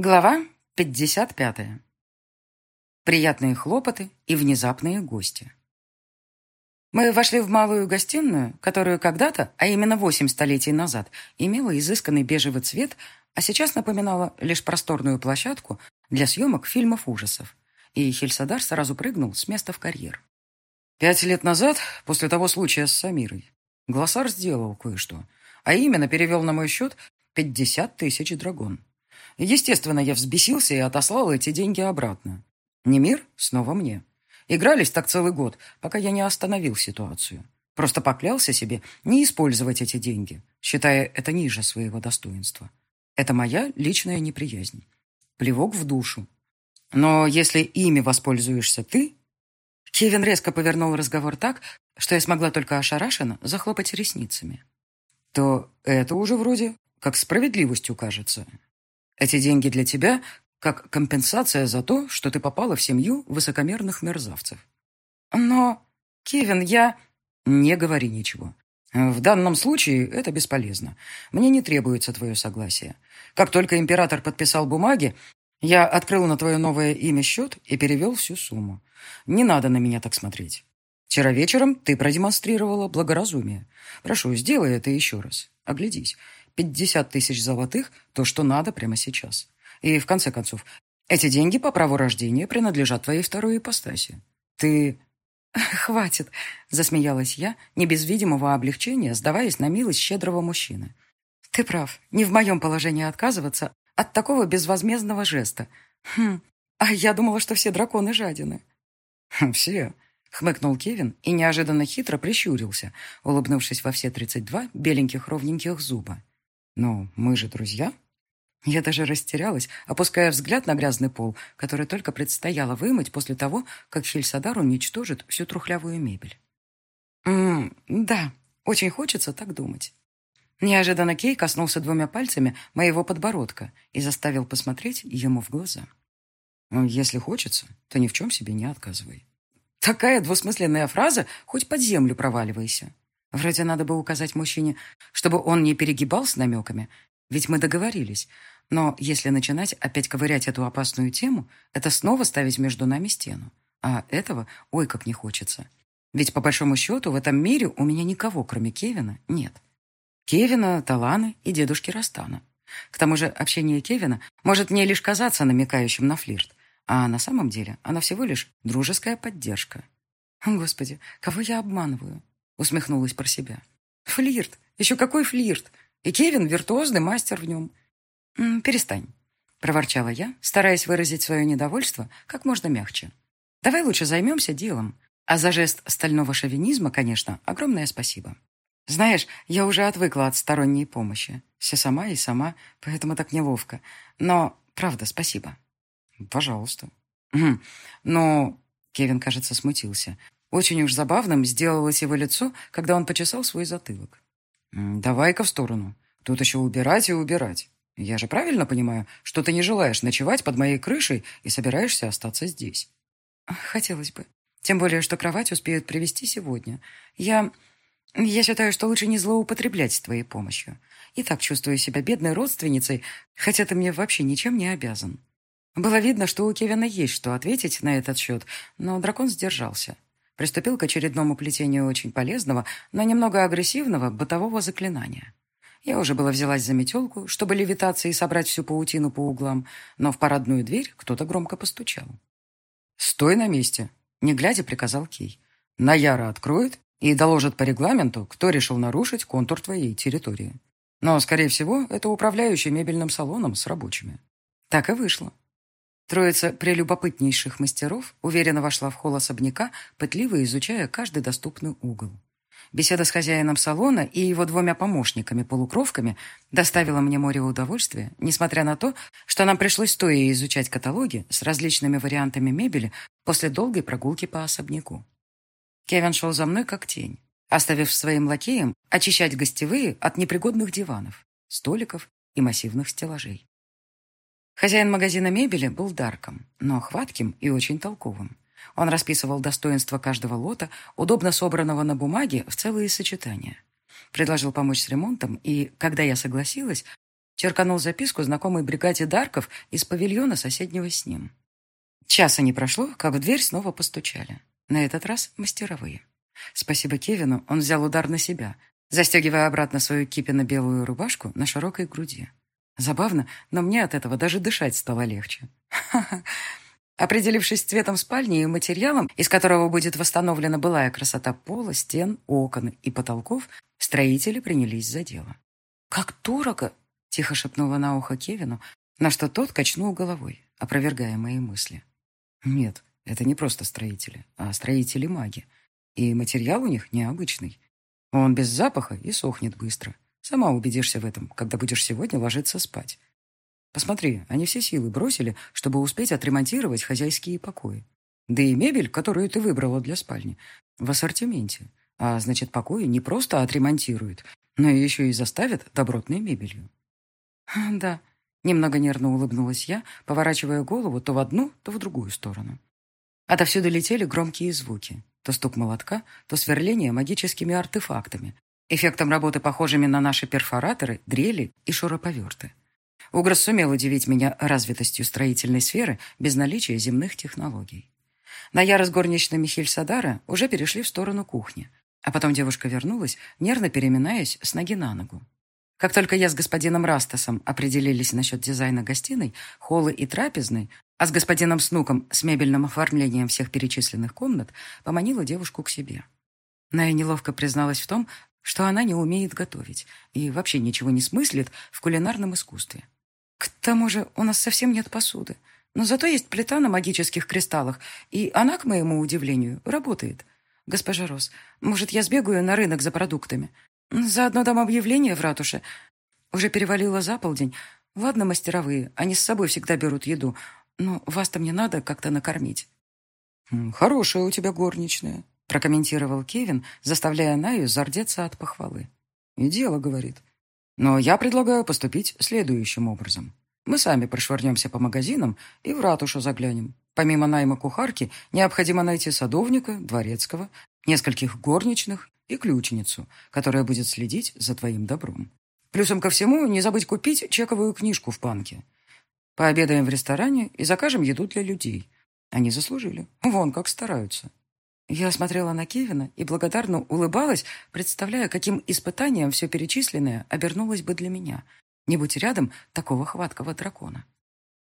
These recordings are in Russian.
Глава 55. Приятные хлопоты и внезапные гости. Мы вошли в малую гостиную, которую когда-то, а именно восемь столетий назад, имела изысканный бежевый цвет, а сейчас напоминала лишь просторную площадку для съемок фильмов ужасов. И Хельсадар сразу прыгнул с места в карьер. Пять лет назад, после того случая с Самирой, Глоссар сделал кое-что, а именно перевел на мой счет 50 тысяч драгон. Естественно, я взбесился и отослал эти деньги обратно. Не мир, снова мне. Игрались так целый год, пока я не остановил ситуацию. Просто поклялся себе не использовать эти деньги, считая это ниже своего достоинства. Это моя личная неприязнь. Плевок в душу. Но если ими воспользуешься ты... Кевин резко повернул разговор так, что я смогла только ошарашенно захлопать ресницами. То это уже вроде как справедливостью кажется. Эти деньги для тебя как компенсация за то, что ты попала в семью высокомерных мерзавцев. Но, Кевин, я... Не говори ничего. В данном случае это бесполезно. Мне не требуется твое согласие. Как только император подписал бумаги, я открыл на твое новое имя счет и перевел всю сумму. Не надо на меня так смотреть. Вчера вечером ты продемонстрировала благоразумие. Прошу, сделай это еще раз. Оглядись. Пятьдесят тысяч золотых – то, что надо прямо сейчас. И, в конце концов, эти деньги по праву рождения принадлежат твоей второй ипостаси. Ты... «Хватит», — засмеялась я, не без видимого облегчения, сдаваясь на милость щедрого мужчины. «Ты прав, не в моем положении отказываться от такого безвозмездного жеста. Хм, а я думала, что все драконы жадины». «Хм, «Все», — хмыкнул Кевин и неожиданно хитро прищурился, улыбнувшись во все тридцать два беленьких ровненьких зуба. «Ну, мы же друзья?» Я даже растерялась, опуская взгляд на грязный пол, который только предстояло вымыть после того, как Хельсадар уничтожит всю трухлявую мебель. «М да, очень хочется так думать». Неожиданно Кей коснулся двумя пальцами моего подбородка и заставил посмотреть ему в глаза. «Ну, «Если хочется, то ни в чем себе не отказывай». Такая двусмысленная фраза, хоть под землю проваливайся. Вроде надо бы указать мужчине, чтобы он не перегибал с намеками, ведь мы договорились. Но если начинать опять ковырять эту опасную тему, это снова ставить между нами стену. А этого ой как не хочется. Ведь по большому счету в этом мире у меня никого, кроме Кевина, нет. Кевина, Таланы и дедушки Растана. К тому же общение Кевина может мне лишь казаться намекающим на флирт, а на самом деле она всего лишь дружеская поддержка. Господи, кого я обманываю? Усмехнулась про себя. Флирт. Еще какой флирт? И Кевин виртуозный мастер в нем. «Перестань», — проворчала я, стараясь выразить свое недовольство как можно мягче. «Давай лучше займемся делом. А за жест стального шовинизма, конечно, огромное спасибо. Знаешь, я уже отвыкла от сторонней помощи. Все сама и сама, поэтому так неловко. Но, правда, спасибо». «Пожалуйста». «Угу. Но...» Кевин, кажется, смутился. Очень уж забавным сделалось его лицо, когда он почесал свой затылок. «Давай-ка в сторону. Тут еще убирать и убирать. Я же правильно понимаю, что ты не желаешь ночевать под моей крышей и собираешься остаться здесь?» «Хотелось бы. Тем более, что кровать успеют привезти сегодня. Я... Я считаю, что лучше не злоупотреблять твоей помощью. И так чувствую себя бедной родственницей, хотя ты мне вообще ничем не обязан». Было видно, что у Кевина есть что ответить на этот счет, но дракон сдержался приступил к очередному плетению очень полезного, но немного агрессивного бытового заклинания. Я уже была взялась за метелку, чтобы левитаться и собрать всю паутину по углам, но в парадную дверь кто-то громко постучал. «Стой на месте!» — не глядя приказал Кей. «Наяра откроет и доложит по регламенту, кто решил нарушить контур твоей территории. Но, скорее всего, это управляющий мебельным салоном с рабочими». Так и вышло. Троица прелюбопытнейших мастеров уверенно вошла в холл особняка, пытливо изучая каждый доступный угол. Беседа с хозяином салона и его двумя помощниками-полукровками доставила мне море удовольствия, несмотря на то, что нам пришлось стоя изучать каталоги с различными вариантами мебели после долгой прогулки по особняку. Кевин шел за мной как тень, оставив своим лакеям очищать гостевые от непригодных диванов, столиков и массивных стеллажей. Хозяин магазина мебели был Дарком, но хватким и очень толковым. Он расписывал достоинства каждого лота, удобно собранного на бумаге в целые сочетания. Предложил помочь с ремонтом, и, когда я согласилась, Черканул записку знакомой бригаде Дарков из павильона соседнего с ним. Часа не прошло, как в дверь снова постучали. На этот раз мастеровые. Спасибо Кевину, он взял удар на себя, застегивая обратно свою кипино-белую рубашку на широкой груди. Забавно, но мне от этого даже дышать стало легче. Определившись цветом спальни и материалом, из которого будет восстановлена былая красота пола, стен, окон и потолков, строители принялись за дело. «Как дорого!» — тихо шепнула на ухо Кевину, на что тот качнул головой, опровергая мои мысли. «Нет, это не просто строители, а строители-маги. И материал у них необычный. Он без запаха и сохнет быстро. Сама убедишься в этом, когда будешь сегодня ложиться спать. Посмотри, они все силы бросили, чтобы успеть отремонтировать хозяйские покои. Да и мебель, которую ты выбрала для спальни, в ассортименте. А значит, покои не просто отремонтируют, но еще и заставят добротной мебелью. Да, немного нервно улыбнулась я, поворачивая голову то в одну, то в другую сторону. Отовсюду летели громкие звуки. То стук молотка, то сверление магическими артефактами, эффектом работы похожими на наши перфораторы, дрели и шуруповерты. Угрос сумел удивить меня развитостью строительной сферы без наличия земных технологий. На ярость горничными Хельсадара уже перешли в сторону кухни, а потом девушка вернулась, нервно переминаясь с ноги на ногу. Как только я с господином Растасом определились насчет дизайна гостиной, холлы и трапезной, а с господином Снуком с мебельным оформлением всех перечисленных комнат, поманила девушку к себе. Ная неловко призналась в том, что она не умеет готовить и вообще ничего не смыслит в кулинарном искусстве. К тому же у нас совсем нет посуды, но зато есть плита на магических кристаллах, и она, к моему удивлению, работает. Госпожа Рос, может, я сбегаю на рынок за продуктами? Заодно дам объявление в ратуше. Уже перевалило за полдень. Ладно, мастеровые, они с собой всегда берут еду, но вас-то мне надо как-то накормить. «Хорошая у тебя горничная», — прокомментировал Кевин, заставляя Наю зардеться от похвалы. «И дело, — говорит. Но я предлагаю поступить следующим образом. Мы сами прошвырнемся по магазинам и в ратушу заглянем. Помимо найма кухарки, необходимо найти садовника, дворецкого, нескольких горничных и ключницу, которая будет следить за твоим добром. Плюсом ко всему, не забыть купить чековую книжку в банке. Пообедаем в ресторане и закажем еду для людей. Они заслужили. Вон как стараются. Я смотрела на Кевина и благодарно улыбалась, представляя, каким испытанием все перечисленное обернулось бы для меня, не будь рядом такого хваткого дракона.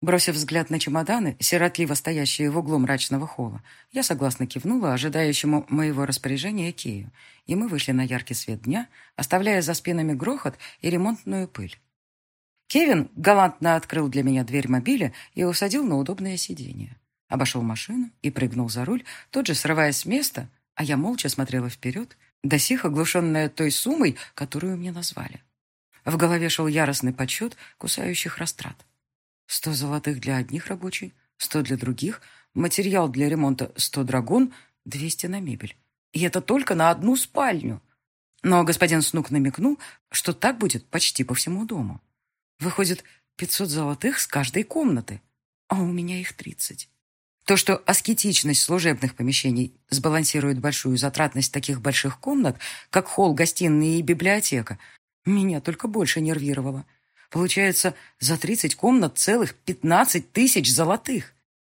Бросив взгляд на чемоданы, сиротливо стоящие в углу мрачного холла, я согласно кивнула ожидающему моего распоряжения Кею, и мы вышли на яркий свет дня, оставляя за спинами грохот и ремонтную пыль. Кевин галантно открыл для меня дверь мобиля и усадил на удобное сиденье. Обошел машину и прыгнул за руль, тут же срываясь с места, а я молча смотрела вперед, до сих оглушенная той суммой, которую мне назвали. В голове шел яростный подсчет кусающих растрат. Сто золотых для одних рабочих, сто для других, материал для ремонта сто драгун, двести на мебель. И это только на одну спальню. Но господин Снук намекнул, что так будет почти по всему дому. Выходит, пятьсот золотых с каждой комнаты, а у меня их тридцать. То, что аскетичность служебных помещений сбалансирует большую затратность таких больших комнат, как холл, гостиная и библиотека, меня только больше нервировало. Получается, за 30 комнат целых 15 тысяч золотых.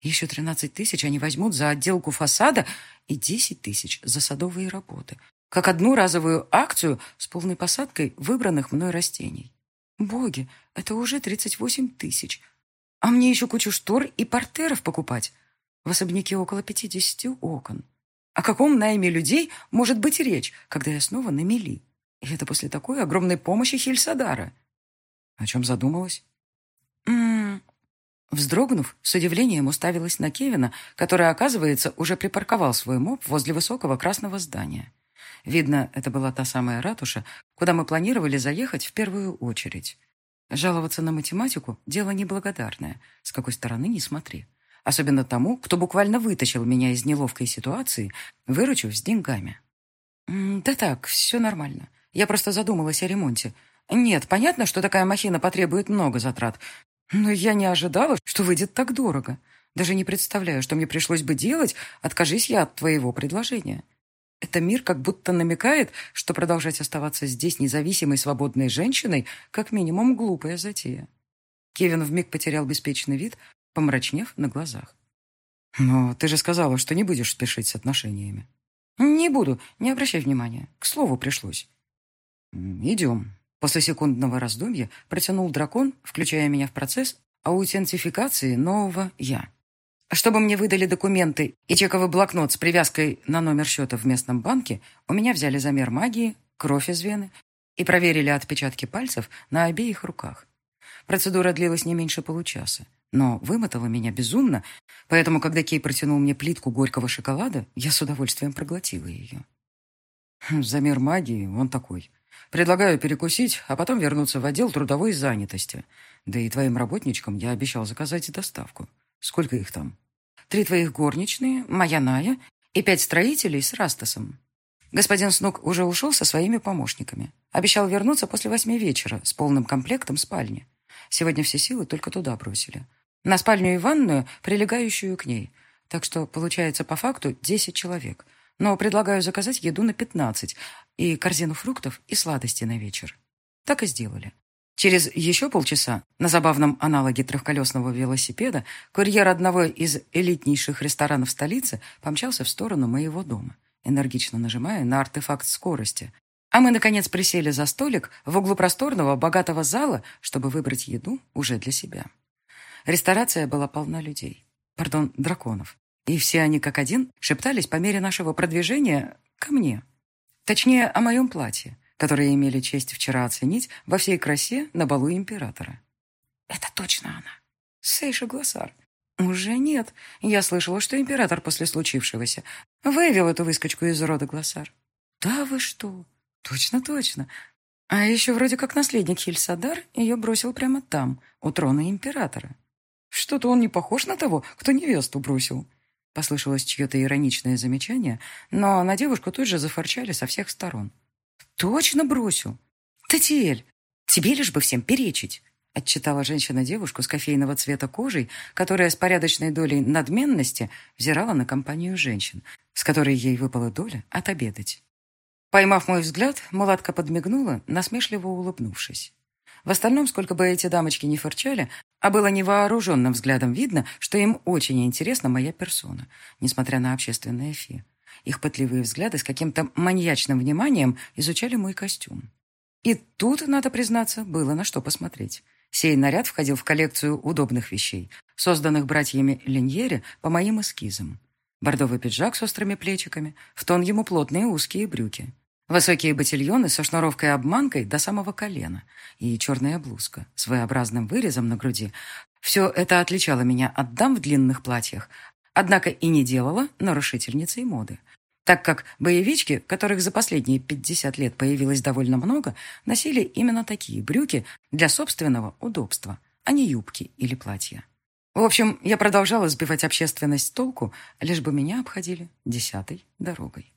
Еще 13 тысяч они возьмут за отделку фасада и 10 тысяч за садовые работы, как одну разовую акцию с полной посадкой выбранных мной растений. Боги, это уже 38 тысяч. А мне еще кучу штор и портеров покупать. В особняке около 50 окон. О каком найме людей может быть речь, когда я снова на мели? И это после такой огромной помощи Хельсадара. О чем задумалась? М -м -м. Вздрогнув, с удивлением уставилась на Кевина, который, оказывается, уже припарковал свой моб возле высокого красного здания. Видно, это была та самая ратуша, куда мы планировали заехать в первую очередь. Жаловаться на математику – дело неблагодарное, с какой стороны не смотри. Особенно тому, кто буквально вытащил меня из неловкой ситуации, выручив с деньгами. «Да так, все нормально. Я просто задумалась о ремонте. Нет, понятно, что такая махина потребует много затрат, но я не ожидала, что выйдет так дорого. Даже не представляю, что мне пришлось бы делать, откажись я от твоего предложения. Это мир как будто намекает, что продолжать оставаться здесь независимой свободной женщиной как минимум глупая затея. Кевин вмиг потерял беспечный вид, помрачнев на глазах. «Но ты же сказала, что не будешь спешить с отношениями». «Не буду, не обращай внимания. К слову пришлось». «Идем». После секундного раздумья протянул дракон, включая меня в процесс аутентификации нового «я». Чтобы мне выдали документы и чековый блокнот с привязкой на номер счета в местном банке, у меня взяли замер магии, кровь из вены и проверили отпечатки пальцев на обеих руках. Процедура длилась не меньше получаса, но вымотала меня безумно, поэтому, когда Кей протянул мне плитку горького шоколада, я с удовольствием проглотила ее. Хм, замер магии, он такой. Предлагаю перекусить, а потом вернуться в отдел трудовой занятости. Да и твоим работничкам я обещал заказать доставку. Сколько их там? Три твоих горничные, моя Ная и пять строителей с Растасом. Господин Снук уже ушел со своими помощниками. Обещал вернуться после восьми вечера с полным комплектом спальни. Сегодня все силы только туда бросили. На спальню и ванную, прилегающую к ней. Так что получается по факту десять человек. Но предлагаю заказать еду на пятнадцать и корзину фруктов и сладости на вечер. Так и сделали. Через еще полчаса на забавном аналоге трехколесного велосипеда курьер одного из элитнейших ресторанов столицы помчался в сторону моего дома, энергично нажимая на артефакт скорости. А мы, наконец, присели за столик в углу просторного, богатого зала, чтобы выбрать еду уже для себя. Ресторация была полна людей. Пардон, драконов. И все они, как один, шептались по мере нашего продвижения ко мне. Точнее, о моем платье которые имели честь вчера оценить во всей красе на балу императора. Это точно она. Сейша Глоссар. Уже нет. Я слышала, что император после случившегося вывел эту выскочку из рода Глоссар. Да вы что? Точно, точно. А еще вроде как наследник Хильсадар ее бросил прямо там, у трона императора. Что-то он не похож на того, кто невесту бросил. Послышалось чье-то ироничное замечание, но на девушку тут же зафорчали со всех сторон. Точно бросил. Татиэль, тебе лишь бы всем перечить. Отчитала женщина девушку с кофейного цвета кожей, которая с порядочной долей надменности взирала на компанию женщин, с которой ей выпала доля отобедать. Поймав мой взгляд, мулатка подмигнула, насмешливо улыбнувшись. В остальном, сколько бы эти дамочки не фырчали, а было невооруженным взглядом видно, что им очень интересна моя персона, несмотря на общественное фи. Их пытливые взгляды с каким-то маньячным вниманием изучали мой костюм. И тут, надо признаться, было на что посмотреть. Сей наряд входил в коллекцию удобных вещей, созданных братьями Леньери по моим эскизам. Бордовый пиджак с острыми плечиками, в тон ему плотные узкие брюки. Высокие ботильоны со шнуровкой-обманкой до самого колена и черная блузка с своеобразным вырезом на груди. Все это отличало меня от дам в длинных платьях, однако и не делало нарушительницей моды так как боевички, которых за последние 50 лет появилось довольно много, носили именно такие брюки для собственного удобства, а не юбки или платья. В общем, я продолжала сбивать общественность толку, лишь бы меня обходили десятой дорогой.